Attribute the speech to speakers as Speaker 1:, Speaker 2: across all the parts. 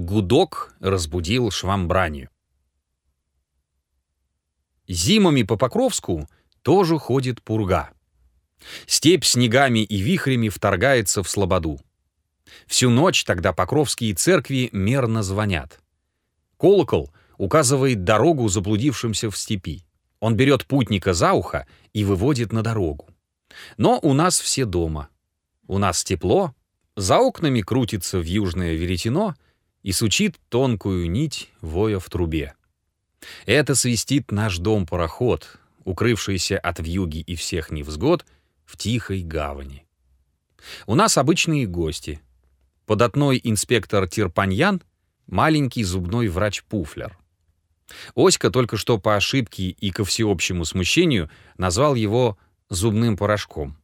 Speaker 1: Гудок разбудил швамбранию. Зимами по Покровску тоже ходит пурга. Степь снегами и вихрями вторгается в слободу. Всю ночь тогда покровские церкви мерно звонят. Колокол указывает дорогу заблудившимся в степи. Он берет путника за ухо и выводит на дорогу. Но у нас все дома. У нас тепло, за окнами крутится в южное веретено и сучит тонкую нить, воя в трубе. Это свистит наш дом-пароход, укрывшийся от вьюги и всех невзгод в тихой гавани. У нас обычные гости. Податной инспектор Тирпаньян, маленький зубной врач Пуфлер. Оська только что по ошибке и ко всеобщему смущению назвал его зубным порошком.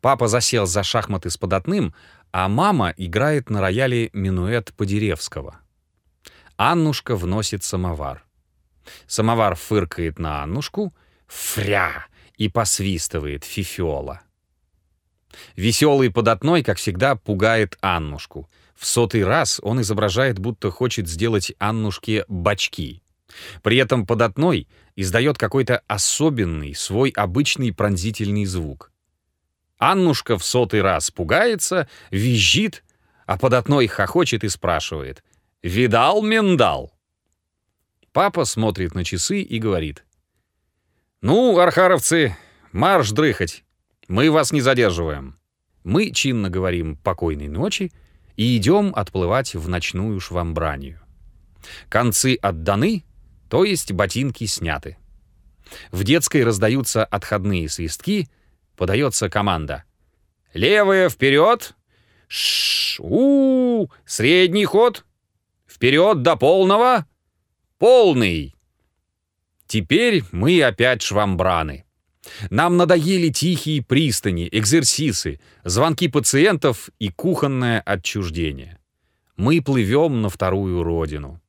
Speaker 1: Папа засел за шахматы с податным, а мама играет на рояле минуэт Подеревского. Аннушка вносит самовар. Самовар фыркает на Аннушку, фря, и посвистывает фифиола. Веселый податной, как всегда, пугает Аннушку. В сотый раз он изображает, будто хочет сделать Аннушке бачки. При этом податной издает какой-то особенный, свой обычный пронзительный звук. Аннушка в сотый раз пугается, визжит, а податной хохочет и спрашивает «Видал, миндал?» Папа смотрит на часы и говорит «Ну, архаровцы, марш дрыхать, мы вас не задерживаем». Мы чинно говорим «покойной ночи» и идем отплывать в ночную швамбранию. Концы отданы, то есть ботинки сняты. В детской раздаются отходные свистки — подается команда. «Левая вперед! ш у, -у Средний ход! Вперед до полного! Полный!» Теперь мы опять швамбраны. Нам надоели тихие пристани, экзерсисы, звонки пациентов и кухонное отчуждение. Мы плывем на вторую родину.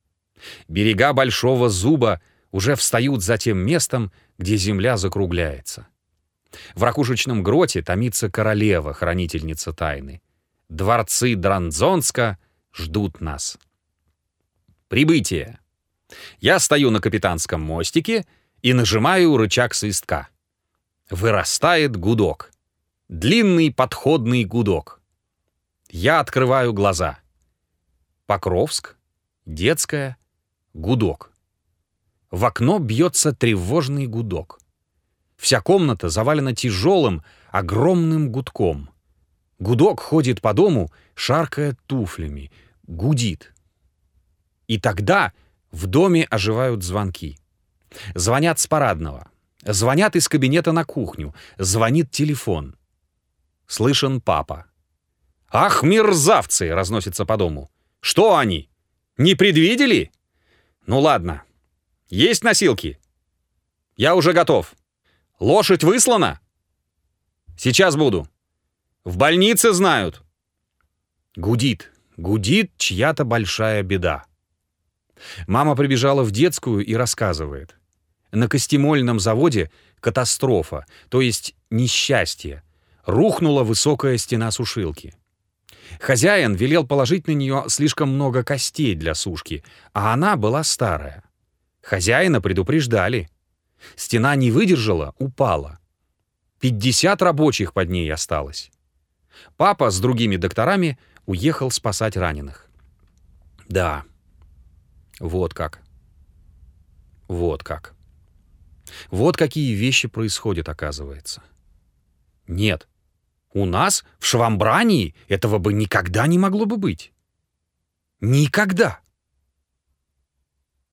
Speaker 1: Берега Большого Зуба уже встают за тем местом, где земля закругляется. В ракушечном гроте томится королева, хранительница тайны. Дворцы Дранзонска ждут нас. Прибытие. Я стою на капитанском мостике и нажимаю рычаг свистка. Вырастает гудок. Длинный подходный гудок. Я открываю глаза. Покровск, детская, гудок. В окно бьется тревожный гудок. Вся комната завалена тяжелым, огромным гудком. Гудок ходит по дому, шаркая туфлями, гудит. И тогда в доме оживают звонки. Звонят с парадного. Звонят из кабинета на кухню. Звонит телефон. Слышен папа. «Ах, мерзавцы!» — разносится по дому. «Что они? Не предвидели?» «Ну ладно. Есть носилки?» «Я уже готов». Лошадь выслана? Сейчас буду. В больнице знают. Гудит, гудит чья-то большая беда. Мама прибежала в детскую и рассказывает. На костемольном заводе катастрофа, то есть несчастье. Рухнула высокая стена сушилки. Хозяин велел положить на нее слишком много костей для сушки, а она была старая. Хозяина предупреждали. Стена не выдержала, упала. 50 рабочих под ней осталось. Папа с другими докторами уехал спасать раненых. Да, вот как. Вот как. Вот какие вещи происходят, оказывается. Нет, у нас в Швамбрании этого бы никогда не могло бы быть. Никогда.